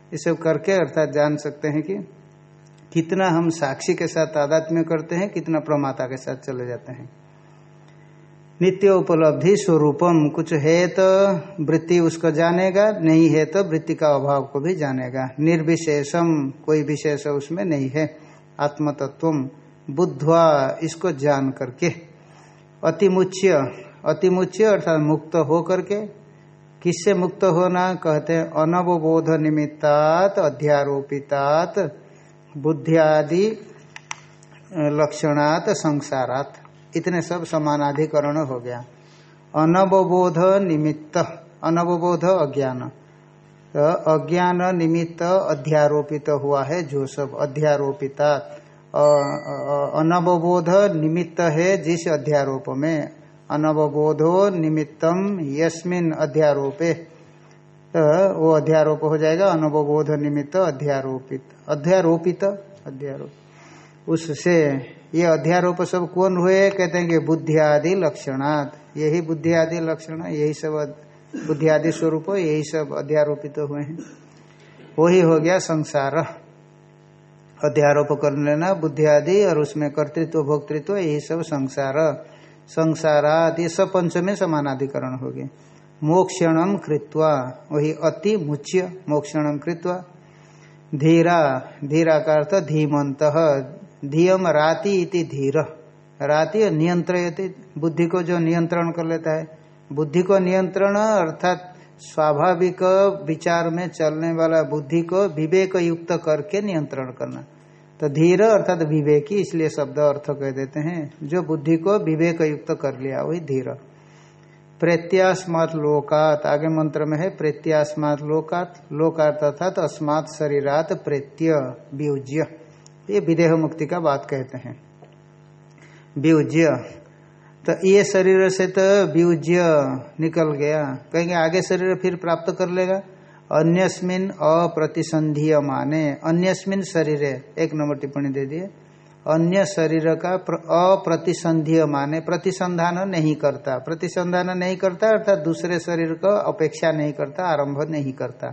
ये सब करके अर्थात जान सकते हैं कि कितना हम साक्षी के साथ तादात्म्य करते हैं, कितना प्रमाता के साथ चले जाते हैं। नित्य उपलब्धि स्वरूपम, कुछ है तो वृत्ति उसको जानेगा, नहीं है तो वृत्ति का अभाव को भी जानेगा। निर्विशेषम, कोई विशेष उसमें नहीं है। आत्मतत्व बुद्धवा, इसको जान करके। अतिमुच्य अतिमुच्य अर्थात मुक्त हो करके किससे मुक्त होना? कहते हैं, अनवबोध निमित्तात, अध्यारोपितात, बुद्धियादि लक्षणात, संसारात। इतने सब समानाधिकरण हो गया। अनवबोध निमित्त, अनवबोध अज्ञान। तो अज्ञान निमित्त अध्यारोपित हुआ है जो सब अध्यारोपिता अनवबोध निमित्त है जिस अध्यारोप में। अनवबोधो निमित्तम यस्मिन अध्यारोपे। तो वो अध्यारोप हो जाएगा, अनवबोध निमित्त अध्यारोपित। अध्यारोपित, अध्यारोप। उससे ये अध्यारोप सब कौन हुए? कहते हैं कि बुद्धि आदि लक्षणात्। यही बुद्धि आदि लक्षण, यही सब बुद्धि आदि स्वरूप, यही सब अध्यारोपित तो हुए हैं। वही हो गया संसार। अध्यारोप कर लेना बुद्धि आदि और उसमें कर्तृत्व, भोक्तृत्व, यही सब संसार। संसारादि सब पंच में समानाधिकरण हो गए। मोक्षणम कृत्वा, वही अति मुच्य मोक्षणम कृत्वा। धीरा धीरा का अर्थ धीमंत धीयम राति इति धीर। राति नियंत्रण बुद्धि को जो नियंत्रण कर लेता है। बुद्धि को नियंत्रण अर्थात स्वाभाविक विचार में चलने वाला बुद्धि को विवेक युक्त करके नियंत्रण करना। तो धीर अर्थात विवेकी इसलिए शब्द अर्थ कह देते हैं, जो बुद्धि को विवेक युक्त कर लिया, वही धीर। प्रेत्यास्मात लोकात, आगे मंत्र में है, प्रेत्यास्मात लोकात लोकात अर्थात अस्मात शरीरात प्रेत्य व्यूज्य। ये विदेह मुक्ति का बात कहते हैं। व्यूज्य। तो ये शरीर से तो व्यूज्य निकल गया। कहेंगे आगे शरीर फिर प्राप्त कर लेगा? अन्यस्मिन अप्रतिसंधीय माने अन्यस्मिन शरीर, एक नंबर टिप्पणी दे दिए। अन्य शरीर का अप्रतिसंधीय माने प्रतिसंधान नहीं करता। प्रतिसंधान नहीं करता, अर्थात दूसरे शरीर को अपेक्षा नहीं करता, आरंभ नहीं करता।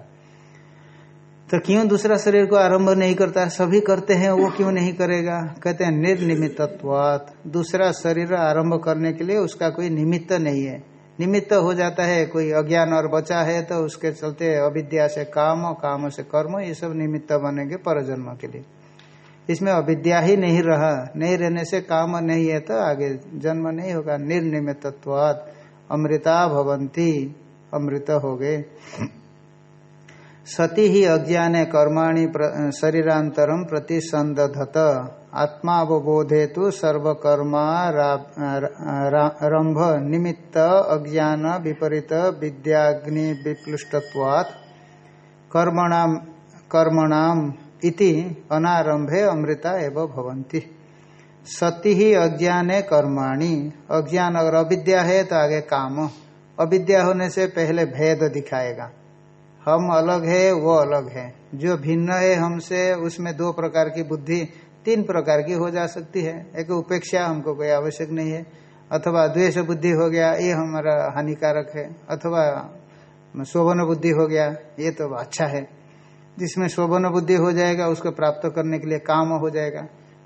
तो क्यों दूसरा शरीर को आरंभ नहीं करता? सभी करते हैं, वो क्यों नहीं करेगा? कहते हैं निर्निमित्तवात दूसरा शरीर आरंभ करने के लिए उसका कोई निमित्त नहीं है। निमित्त हो जाता है, कोई अज्ञान और बचा है तो उसके चलते अविद्या से काम काम से कर्म, ये सब निमित्त बनेंगे परजन्म के लिए। इसमें अविद्या ही नहीं रहा, नहीं रहने से काम नहीं है तो आगे जन्म नहीं होगा। निर्निमित्तवाद अमृता भवंती अमृत हो गए। सती ही अज्ञाने कर्माणि शरीरांतरम प्रति संदधत आत्मावबोधे तो सर्वकर्मारंभ निमित्त अज्ञान विपरीत विद्याग्नि विप्लुष्टत्वात् कर्मणाम कर्मणाम इति अनारंभे अमृता एवं भवंती सती ही अज्ञाने कर्माणि। अज्ञान अगर अविद्या है तो आगे काम। अविद्या होने से पहले भेद दिखाएगा। हम अलग है, वो अलग है। जो भिन्न है हमसे, उसमें दो प्रकार की बुद्धि तीन प्रकार की हो जा सकती है। एक उपेक्षा हमको कोई आवश्यक नहीं है। अथवा द्वेष बुद्धि हो गया, ये हमारा हानिकारक है। अथवा शोभन बुद्धि हो गया, ये तो अच्छा है। जिसमें शोभन बुद्धि हो जाएगा, उसको प्राप्त करने के लिए काम हो जाएगा।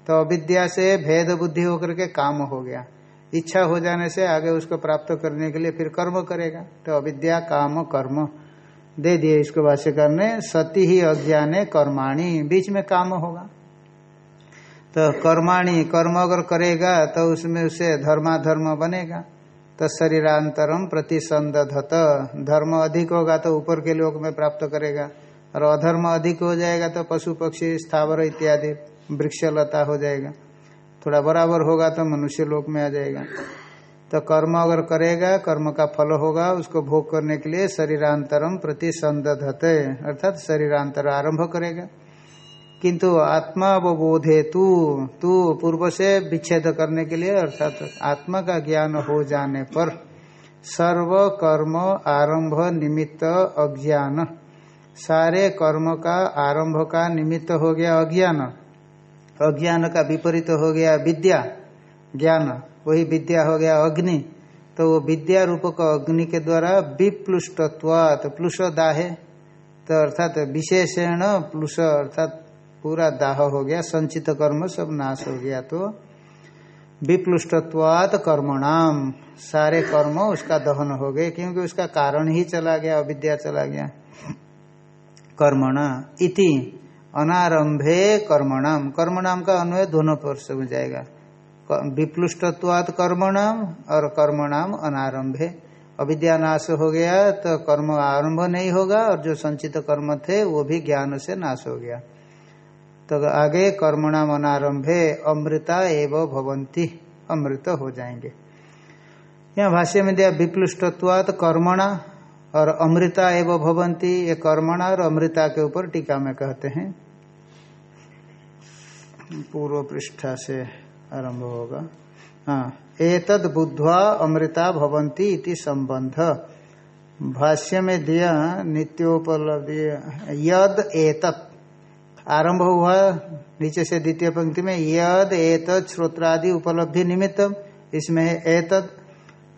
तो अविद्या से भेद बुद्धि होकर के काम हो गया। इच्छा हो जाने से आगे उसको प्राप्त करने के लिए फिर कर्म करेगा। तो अविद्या, काम, कर्म। दे दिए इसको भाष्यकार ने, सती ही अज्ञाने कर्माणी। बीच में काम होगा। तो कर्माणी कर्म अगर करेगा तो उसमें उसे धर्माधर्म बनेगा। तो शरीरांतरम प्रतिसंधत धर्म अधिक होगा तो ऊपर के लोग में प्राप्त करेगा। और अधर्म अधिक हो जाएगा तो पशु पक्षी, स्थावर इत्यादि, वृक्षलता हो जाएगा। थोड़ा बराबर होगा तो मनुष्य लोक में आ जाएगा। तो कर्म अगर करेगा, कर्म का फल होगा, उसको भोग करने के लिए शरीरांतरम प्रति संदधते अर्थात शरीरांतर आरंभ करेगा। किंतु आत्मा अवबोधे तू तू पूर्व से विच्छेद करने के लिए, अर्थात आत्मा का ज्ञान हो जाने पर सर्व कर्म आरंभ निमित्त अज्ञान। सारे कर्म का आरंभ का निमित्त हो गया अज्ञान। अज्ञान का विपरीत हो गया विद्या, ज्ञान। वही विद्या हो गया अग्नि। तो वो विद्या रूप का अग्नि के द्वारा विप्लुष्टत्वात प्लुष दाहे तो अर्थात विशेषण प्लुष, अर्थात पूरा दाह हो गया, संचित कर्म सब नाश हो गया तो विप्लुष्टत्वात कर्मणाम। सारे कर्म उसका दहन हो गए, क्योंकि उसका कारण ही चला गया, अविद्या चला गया। कर्मणा इति अनारंभे कर्मणाम। कर्मणाम का अन्वय दोनों पर हो जाएगा। विप्लुष्टत्वात कर्मणाम और कर्मणाम अनारंभे। अविद्यानाश हो गया तो कर्म आरंभ नहीं होगा, और जो संचित कर्म थे, वो भी ज्ञान से नाश हो गया। तो आगे कर्मणाम अनारंभे अमृता एवं भवंती अमृत हो जाएँगे। यहाँ भाष्य में दिया विप्लुष्टत्वात कर्मणा और अमृता एवं भवंती ये कर्मणा और अमृता के ऊपर टीका में कहते हैं। पूर्व पृष्ठा से आरंभ होगा। हाँ एतद बुद्धवा अमृता भवंती इति संबंध। भाष्य में दिया नित्योपलब्धि, यद एतत्। आरंभ हुआ। नीचे से द्वितीय पंक्ति में, यद एतत् श्रोत्रादि उपलब्धि निमित्तम इसमें है एतद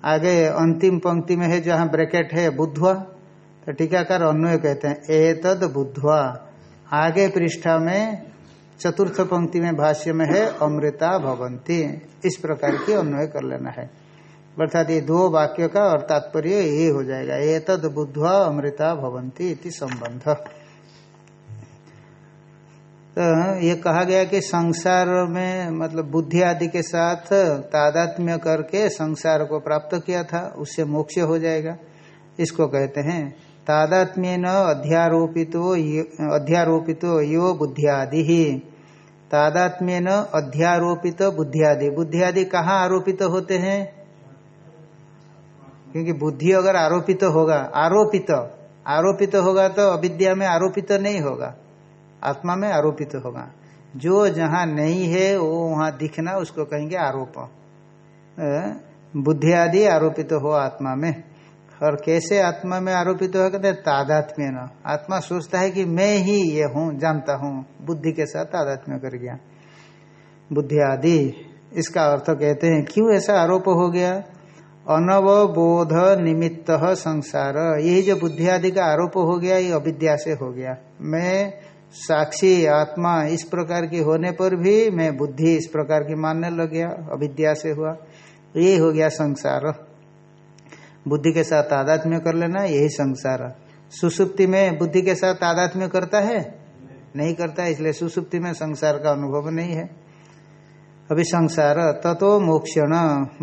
आगे अंतिम पंक्ति में है जहाँ ब्रैकेट है, बुद्धवा। तो टीकाकार अन्वय कहते हैं, एतद बुद्धवा। आगे पृष्ठा में, चतुर्थ पंक्ति में भाष्य में है, अमृता भवंती इस प्रकार की अन्वय कर लेना है। अर्थात ये दो वाक्य का और तात्पर्य ये हो जाएगा, एतद बुद्धवा, अमृता भवंती इति संबंध। तो ये कहा गया कि संसार में मतलब बुद्धि आदि के साथ तादात्म्य करके संसार को प्राप्त किया था, उससे मोक्ष हो जाएगा। इसको कहते हैं तादात्म्य न अध्यारोपितो अध्यारोपितो यो बुद्धियादि ही। तादात्म्य न अध्यारोपित बुद्धियादि। बुद्धियादि कहाँ आरोपित होते हैं? क्योंकि बुद्धि अगर आरोपित होगा, आरोपित आरोपित होगा तो अविद्या में आरोपित नहीं होगा। आत्मा में आरोपित तो होगा। जो जहाँ नहीं है, वो वहाँ दिखना, उसको कहेंगे आरोप। बुद्धि आदि आरोपित तो हो आत्मा में। और कैसे आत्मा में आरोपित तो हो, कहते तादात्म्य न। आत्मा सोचता है कि मैं ही ये हूँ, जानता हूँ। बुद्धि के साथ तादात्म्य कर गया। बुद्धि आदि, इसका अर्थ कहते हैं, क्यों ऐसा आरोप हो गया? अनवबोध निमित्त संसार। यही जो बुद्धि आदि का आरोप हो गया, ये अविद्या से हो गया। मैं साक्षी आत्मा इस प्रकार की होने पर भी मैं बुद्धि इस प्रकार की मानने लग गया, अविद्या से हुआ। ये हो गया संसार। बुद्धि के साथ तादात्म्य कर लेना, यही संसार। सुसुप्ति में बुद्धि के साथ तादात्म्य करता है? नहीं करता, इसलिए सुसुप्ति में संसार का अनुभव नहीं है। अभी संसार, ततो मोक्षण।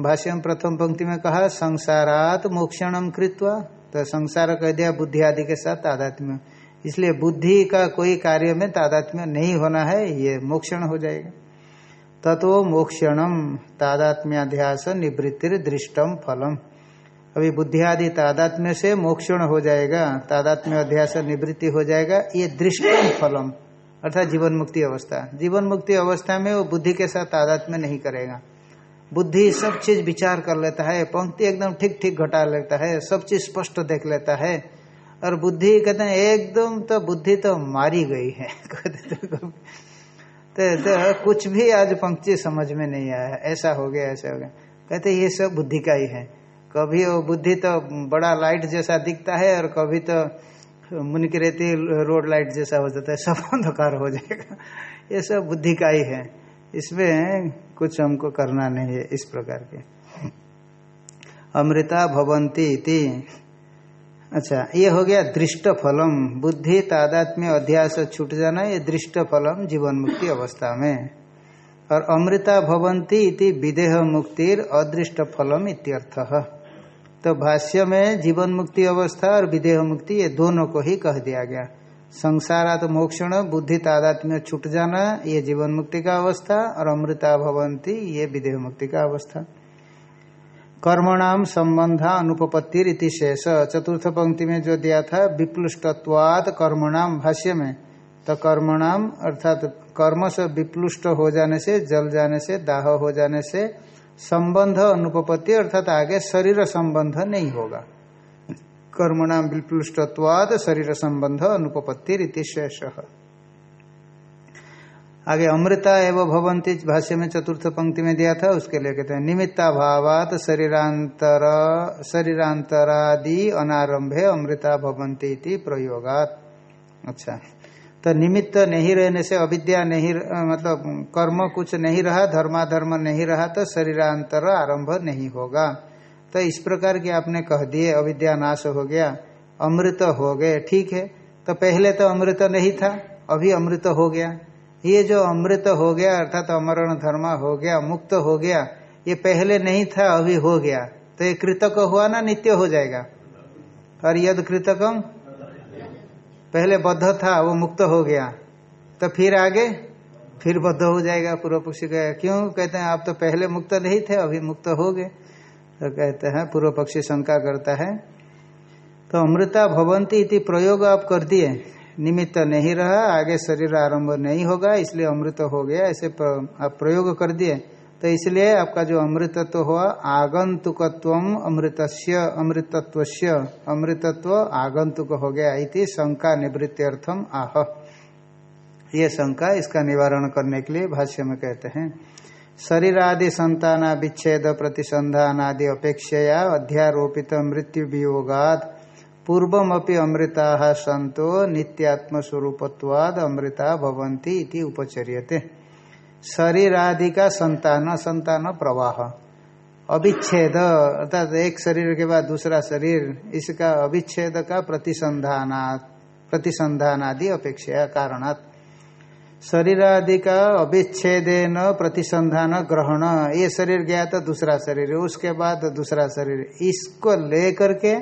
भाष्यम प्रथम पंक्ति में कहा, संसारात मोक्षणम कृत्वा तो संसार कह दिया बुद्धि आदि के साथ तादात्म्य इसलिए बुद्धि का कोई कार्य में तादात्म्य नहीं होना है, ये मोक्षण हो जाएगा। तत्व मोक्षणम, तादात्म्याध्यास निवृत्तिर दृष्टम फलम। अभी बुद्धि आदि तादात्म्य से मोक्षण हो जाएगा तादात्म्य अध्यास निवृत्ति हो जाएगा, ये दृष्टम फलम, अर्थात जीवन मुक्ति अवस्था। जीवन मुक्ति अवस्था में वो बुद्धि के साथ तादात्म्य नहीं करेगा। बुद्धि सब चीज़ विचार कर लेता है, पंक्ति एकदम ठीक ठीक घटा लेता है, सब चीज़ स्पष्ट देख लेता है। और बुद्धि कहते हैं एकदम तो बुद्धि तो मारी गई है। कहते तो, तो, तो कुछ भी आज पंक्ति समझ में नहीं आया ऐसा हो गया ऐसा हो गया। कहते ये सब बुद्धि का ही है। कभी वो बुद्धि तो बड़ा लाइट जैसा दिखता है और कभी तो मुन की रेती रोड लाइट जैसा हो जाता है। सब अंधकार हो जाएगा। ये सब बुद्धि का ही है। इसमें कुछ हमको करना नहीं है इस प्रकार के। अमृता भवंती अच्छा ये हो गया दृष्ट फलम बुद्धि, तादात्म्य, अध्यास, छूट जाना, ये दृष्ट फलम जीवन मुक्ति अवस्था में। और अमृता भवंती इति विदेह मुक्तिर अदृष्ट फलम इत्यर्थ। तो भाष्य में जीवन मुक्ति अवस्था और विदेह मुक्ति, ये दोनों को ही कह दिया गया। संसारात मोक्षण, बुद्धि, तादात्म्य, छूट जाना, ये जीवन मुक्ति का अवस्था, और अमृता भवंती, ये विदेह मुक्ति का अवस्था। कर्मणाम संबंधा अनुपत्ति रीति शेष। चतुर्थ पंक्ति में जो दिया था विप्लुष्टत्वाद कर्मणाम भाष्य में तो कर्मणाम अर्थात कर्म से विप्लुष्ट हो जाने से, जल जाने से, दाह हो जाने से, संबंध अनुपपत्ति, अर्थात आगे शरीर संबंध नहीं होगा। कर्मणाम विप्लुष्टत्वाद शरीर संबंध अनुपपत्ति रीति शेष। आगे अमृता एवं भवंती भाष्य में चतुर्थ पंक्ति में दिया था, उसके लिए कहते हैं निमित्ता भावात शरीरांतर शरीरांतरादि अनारंभे अमृता भवंती प्रयोगात। अच्छा। तो निमित्त नहीं रहने से अविद्या नहीं मतलब कर्म कुछ नहीं रहा, धर्माधर्म नहीं रहा तो शरीरांतर आरंभ नहीं होगा। तो इस प्रकार की आपने कह दिए, अविद्या नाश हो गया, अमृत हो गए, ठीक है। तो पहले तो अमृत नहीं था, अभी अमृत हो गया। ये जो अमृत हो गया, अर्थात तो अमरण धर्म हो गया, मुक्त हो गया, ये पहले नहीं था, अभी हो गया। तो ये कृतक हुआ ना, नित्य हो जाएगा। और यद कृतकम, पहले बद्ध था, वो मुक्त हो गया। तो फिर आगे, फिर बद्ध हो जाएगा, पूर्व पक्षी का क्यों? कहते हैं, आप तो पहले मुक्त नहीं थे, अभी मुक्त हो गए। तो कहते हैं, पूर्व पक्षी शंका करता है तो अमृता भवंती इति प्रयोग आप कर दिए। निमित्त नहीं रहा, आगे शरीर आरंभ नहीं होगा, इसलिए अमृत हो गया, ऐसे आप प्रयोग कर दिए। तो इसलिए आपका जो अमृतत्व तो हुआ, आगंतुकत्व अमृतस्य अमृतत्व अमृतत्व आगंतुक हो गया इति शंका निवृत्त्यर्थम आह। ये शंका इसका निवारण करने के लिए भाष्य में कहते हैं। शरीर आदि संताना विच्छेद प्रतिसंधान आदि अपेक्षया अध्यारोपित मृत्यु वियोगाद पूर्वमपि अमृता सन्तो नित्यात्म स्वरूपत्वाद अमृता भवंती इति उपचर्यते। शरीर आदि का संतान संतान प्रवाह। अविच्छेद, अर्थात एक शरीर के बाद दूसरा शरीर, इसका अविच्छेद का प्रतिसंधान प्रतिसंधान आदि अपेक्षा कारणात्। शरीर आदि का अविच्छेद न प्रतिसंधान ग्रहण, ये शरीर गया तो दूसरा शरीर उसके बाद दूसरा शरीर इसको लेकर के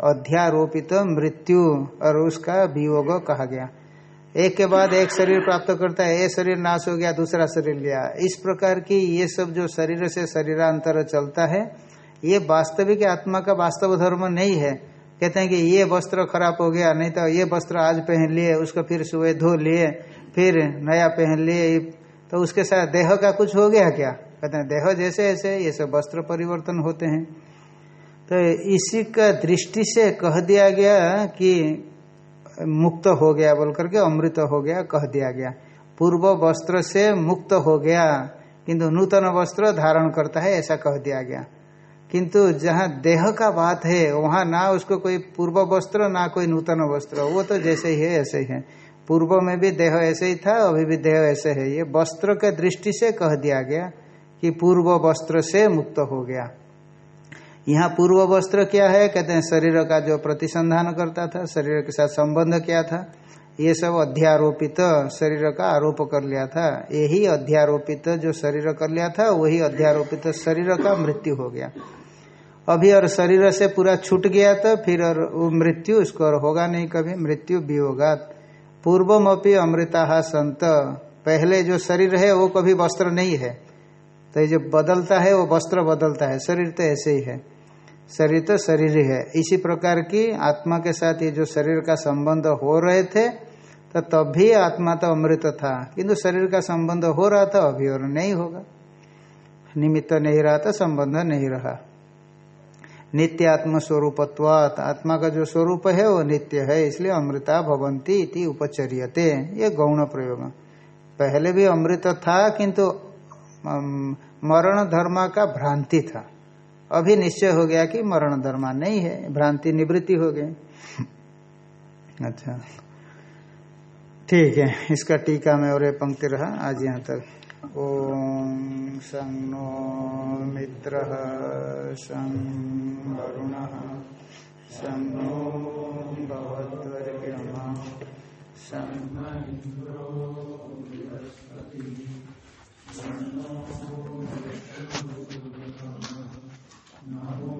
अध्यारोपित मृत्यु और उसका वियोग कहा गया। एक के बाद एक शरीर प्राप्त करता है, ये शरीर नाश हो गया, दूसरा शरीर लिया। इस प्रकार की ये सब जो शरीर से शरीरांतर चलता है, ये वास्तविक आत्मा का वास्तव धर्म नहीं है। कहते हैं कि ये वस्त्र खराब हो गया, नहीं तो ये वस्त्र आज पहन लिए, उसको फिर सुबह धो लिए, फिर नया पहन लिए तो उसके साथ देह का कुछ हो गया क्या? कहते हैं, देह जैसे ऐसे ये सब वस्त्र परिवर्तन होते हैं। तो इसी का दृष्टि से कह दिया गया कि मुक्त हो गया बोल करके अमृत हो गया कह दिया गया। पूर्व वस्त्र से मुक्त हो गया, किंतु नूतन वस्त्र धारण करता है ऐसा कह दिया गया। किंतु जहाँ देह का बात है, वहाँ ना उसको कोई पूर्व वस्त्र, ना कोई नूतन वस्त्र, वो तो जैसे ही है, ऐसे ही है। पूर्व में भी देह ऐसे ही था, अभी भी देह ऐसे है। ये वस्त्र के दृष्टि से कह दिया गया कि पूर्व वस्त्र से मुक्त हो गया। यहाँ पूर्व वस्त्र क्या है? कहते हैं शरीर का जो प्रतिसंधान करता था, शरीर के साथ संबंध क्या था? ये सब अध्यारोपित शरीर का आरोप कर लिया था। यही अध्यारोपित जो शरीर कर लिया था, वही अध्यारोपित शरीर का मृत्यु हो गया। अभी और शरीर से पूरा छूट गया तो फिर और वो मृत्यु उसको होगा नहीं कभी, मृत्यु भी होगा। पूर्वम अपनी अमृता संत पहले जो शरीर है, वो कभी वस्त्र नहीं है। तो ये जो बदलता है, वो वस्त्र बदलता है। शरीर तो ऐसे ही है। शरीर तो शरीर ही इसी प्रकार की आत्मा के साथ ये जो शरीर का संबंध हो रहे थे तो तब भी आत्मा तो अमृत था। किंतु शरीर का संबंध हो रहा था, अभी और नहीं होगा। निमित्त नहीं रहा था, संबंध नहीं रहा। नित्य आत्म स्वरूपत्वात, आत्मा का जो स्वरूप है, वो नित्य है, इसलिए अमृता भवंती इति उपचर्यते। ये गौण प्रयोग। पहले भी अमृत था, किंतु मरण धर्म का भ्रांति था। अभी निश्चय हो गया कि मरण धर्मा नहीं है, भ्रांति निवृत्ति हो गई। अच्छा। ठीक है, इसका टीका में और पंक्ति रहा, आज यहाँ तक। ओम संग मित्र संग वरुण भगवद्वर्यमा संग Namo